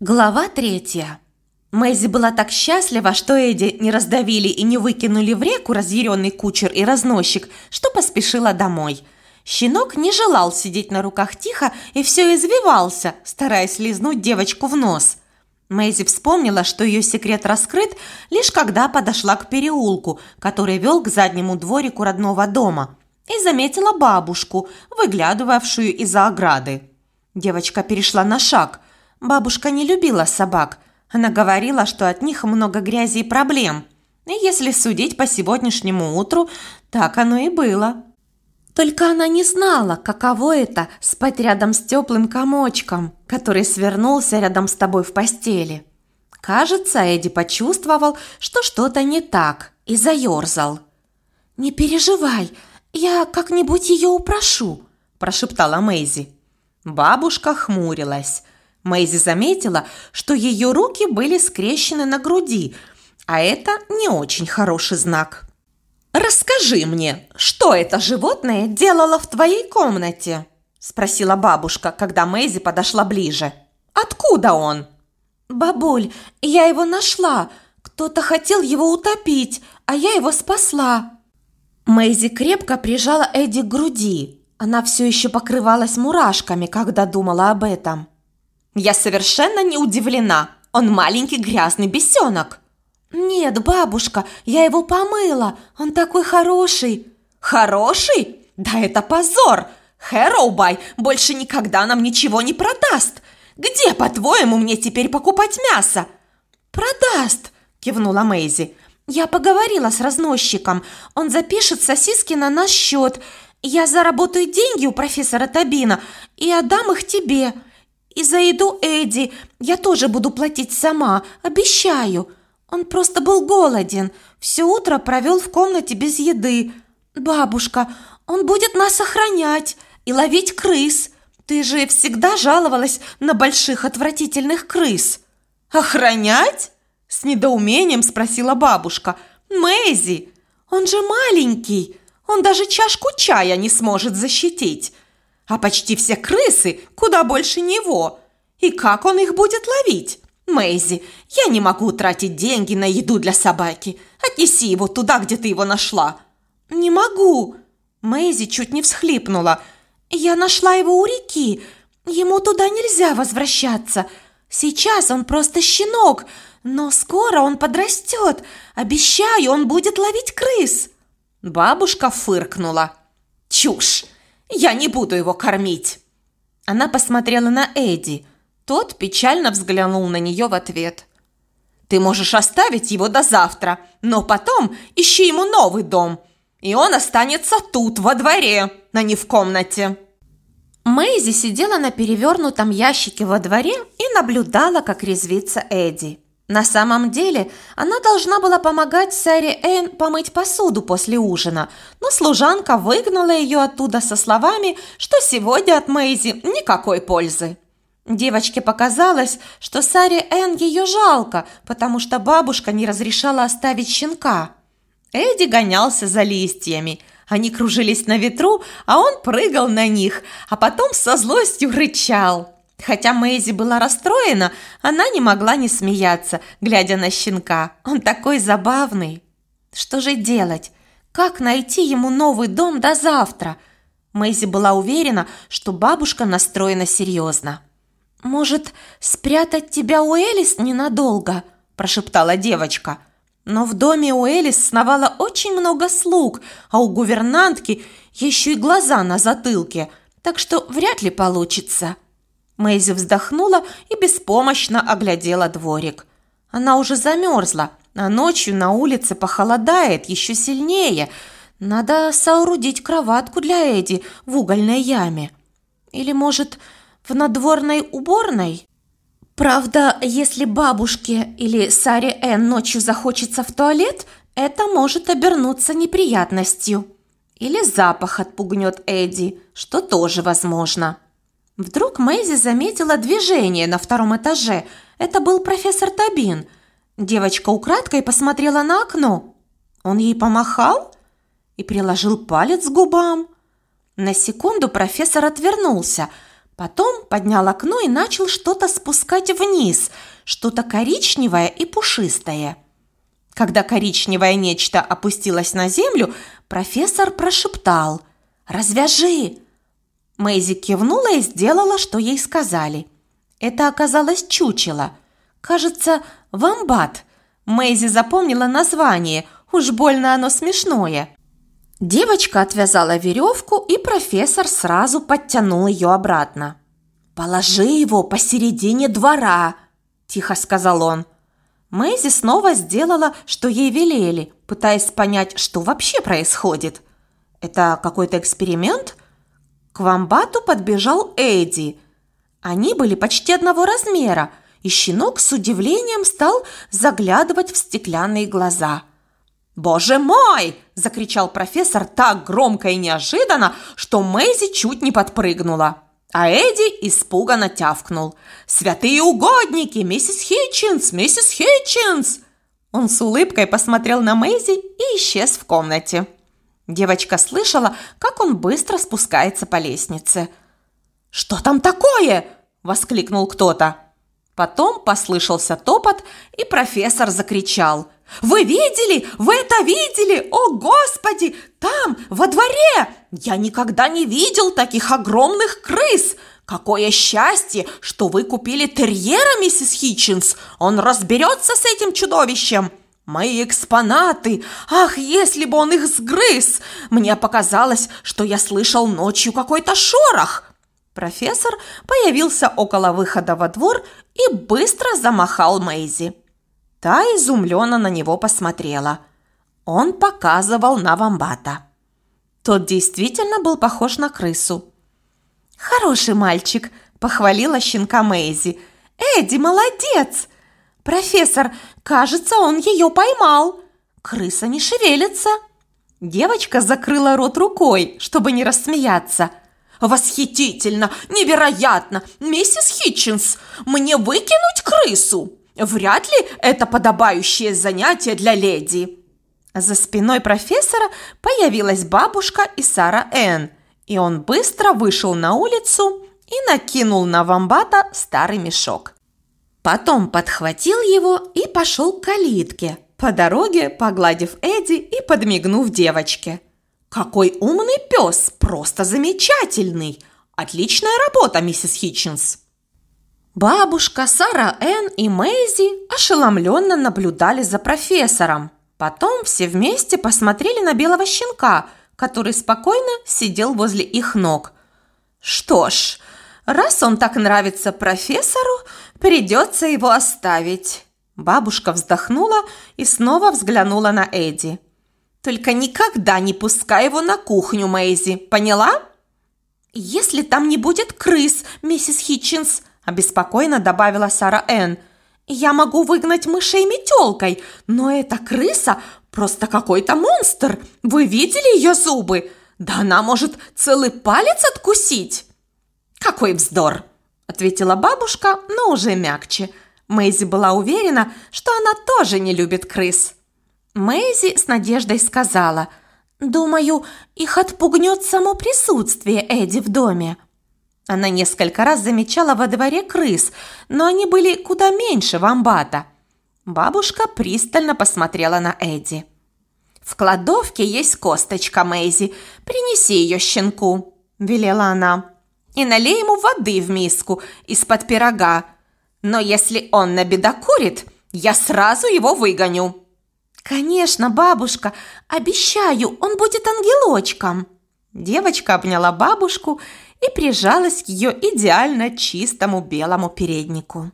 Глава третья. Мэйзи была так счастлива, что Эдди не раздавили и не выкинули в реку разъяренный кучер и разносчик, что поспешила домой. Щенок не желал сидеть на руках тихо и все извивался, стараясь лизнуть девочку в нос. Мэйзи вспомнила, что ее секрет раскрыт, лишь когда подошла к переулку, который вел к заднему дворику родного дома, и заметила бабушку, выглядывавшую из-за ограды. Девочка перешла на шаг – Бабушка не любила собак. Она говорила, что от них много грязи и проблем. И если судить по сегодняшнему утру, так оно и было. Только она не знала, каково это – спать рядом с теплым комочком, который свернулся рядом с тобой в постели. Кажется, Эдди почувствовал, что что-то не так, и заерзал. «Не переживай, я как-нибудь ее упрошу», – прошептала Мэйзи. Бабушка хмурилась. Мэйзи заметила, что ее руки были скрещены на груди, а это не очень хороший знак. «Расскажи мне, что это животное делало в твоей комнате?» – спросила бабушка, когда Мэйзи подошла ближе. «Откуда он?» «Бабуль, я его нашла. Кто-то хотел его утопить, а я его спасла». Мэйзи крепко прижала Эдди к груди. Она все еще покрывалась мурашками, когда думала об этом. Я совершенно не удивлена. Он маленький грязный бесенок. Нет, бабушка, я его помыла. Он такой хороший. Хороший? Да это позор. Хэроубай больше никогда нам ничего не продаст. Где, по-твоему, мне теперь покупать мясо? Продаст, кивнула Мэйзи. Я поговорила с разносчиком. Он запишет сосиски на наш счет. Я заработаю деньги у профессора Табина и отдам их тебе. И за еду Эдди я тоже буду платить сама, обещаю. Он просто был голоден, все утро провел в комнате без еды. Бабушка, он будет нас охранять и ловить крыс. Ты же всегда жаловалась на больших отвратительных крыс. Охранять? С недоумением спросила бабушка. Мэйзи, он же маленький, он даже чашку чая не сможет защитить а почти все крысы куда больше него. И как он их будет ловить? Мэйзи, я не могу тратить деньги на еду для собаки. Отнеси его туда, где ты его нашла. Не могу. Мэйзи чуть не всхлипнула. Я нашла его у реки. Ему туда нельзя возвращаться. Сейчас он просто щенок, но скоро он подрастет. Обещаю, он будет ловить крыс. Бабушка фыркнула. Чушь! Я не буду его кормить!» Она посмотрела на Эдди. Тот печально взглянул на нее в ответ. «Ты можешь оставить его до завтра, но потом ищи ему новый дом, и он останется тут, во дворе, а не в комнате». Мэйзи сидела на перевернутом ящике во дворе и наблюдала, как резвится Эдди. На самом деле, она должна была помогать Сэре Энн помыть посуду после ужина, но служанка выгнала ее оттуда со словами, что сегодня от Мэйзи никакой пользы. Девочке показалось, что Саре Энн ее жалко, потому что бабушка не разрешала оставить щенка. Эдди гонялся за листьями. Они кружились на ветру, а он прыгал на них, а потом со злостью рычал. Хотя Мэйзи была расстроена, она не могла не смеяться, глядя на щенка. Он такой забавный. Что же делать? Как найти ему новый дом до завтра? Мэйзи была уверена, что бабушка настроена серьезно. «Может, спрятать тебя у Элис ненадолго?» – прошептала девочка. Но в доме у Элис сновало очень много слуг, а у гувернантки еще и глаза на затылке, так что вряд ли получится. Мэйзи вздохнула и беспомощно оглядела дворик. Она уже замерзла, а ночью на улице похолодает еще сильнее. Надо соорудить кроватку для Эди в угольной яме. Или, может, в надворной уборной? Правда, если бабушке или Саре Эн ночью захочется в туалет, это может обернуться неприятностью. Или запах отпугнет Эдди, что тоже возможно. Вдруг Мэйзи заметила движение на втором этаже. Это был профессор Табин. Девочка украдкой посмотрела на окно. Он ей помахал и приложил палец к губам. На секунду профессор отвернулся. Потом поднял окно и начал что-то спускать вниз, что-то коричневое и пушистое. Когда коричневое нечто опустилось на землю, профессор прошептал «Развяжи!». Мэйзи кивнула и сделала, что ей сказали. Это оказалось чучело. Кажется, вамбат. Мэйзи запомнила название, уж больно оно смешное. Девочка отвязала веревку, и профессор сразу подтянул ее обратно. «Положи его посередине двора», – тихо сказал он. Мэйзи снова сделала, что ей велели, пытаясь понять, что вообще происходит. Это какой-то эксперимент? К вамбату подбежал Эдди. Они были почти одного размера, и щенок с удивлением стал заглядывать в стеклянные глаза. «Боже мой!» – закричал профессор так громко и неожиданно, что Мэйзи чуть не подпрыгнула. А Эдди испуганно тявкнул. «Святые угодники! Миссис Хитчинс! Миссис Хитчинс!» Он с улыбкой посмотрел на Мэйзи и исчез в комнате. Девочка слышала, как он быстро спускается по лестнице. «Что там такое?» – воскликнул кто-то. Потом послышался топот, и профессор закричал. «Вы видели? Вы это видели? О, Господи! Там, во дворе! Я никогда не видел таких огромных крыс! Какое счастье, что вы купили терьера, миссис Хитчинс! Он разберется с этим чудовищем!» Мои экспонаты! Ах, если бы он их сгрыз! Мне показалось, что я слышал ночью какой-то шорох. Профессор появился около выхода во двор и быстро замахал Мэйзи. Та изумленно на него посмотрела. Он показывал на вамбата. Тот действительно был похож на крысу. «Хороший мальчик», – похвалила щенка Мэйзи. «Эдди, молодец!» «Профессор, кажется, он ее поймал. Крыса не шевелится». Девочка закрыла рот рукой, чтобы не рассмеяться – «Восхитительно! Невероятно! Миссис Хитчинс, мне выкинуть крысу? Вряд ли это подобающее занятие для леди!» За спиной профессора появилась бабушка и Сара Энн, и он быстро вышел на улицу и накинул на вамбата старый мешок. Потом подхватил его и пошел к калитке, по дороге погладив Эдди и подмигнув девочке – «Какой умный пес! Просто замечательный! Отличная работа, миссис Хитчинс!» Бабушка, Сара Энн и Мэйзи ошеломленно наблюдали за профессором. Потом все вместе посмотрели на белого щенка, который спокойно сидел возле их ног. «Что ж, раз он так нравится профессору, придется его оставить». Бабушка вздохнула и снова взглянула на Эдди. Только никогда не пускай его на кухню, Мэйзи, поняла? Если там не будет крыс, миссис Хитчинс, обеспокоенно добавила Сара Энн. Я могу выгнать мышей метелкой, но эта крыса просто какой-то монстр. Вы видели ее зубы? Да она может целый палец откусить. Какой вздор, ответила бабушка, но уже мягче. Мэйзи была уверена, что она тоже не любит крыс. Мэйзи с надеждой сказала, «Думаю, их отпугнет само присутствие Эдди в доме». Она несколько раз замечала во дворе крыс, но они были куда меньше вамбата. Бабушка пристально посмотрела на Эдди. «В кладовке есть косточка, Мэйзи. Принеси ее щенку», – велела она. «И налей ему воды в миску из-под пирога. Но если он набедокурит, я сразу его выгоню». «Конечно, бабушка! Обещаю, он будет ангелочком!» Девочка обняла бабушку и прижалась к ее идеально чистому белому переднику.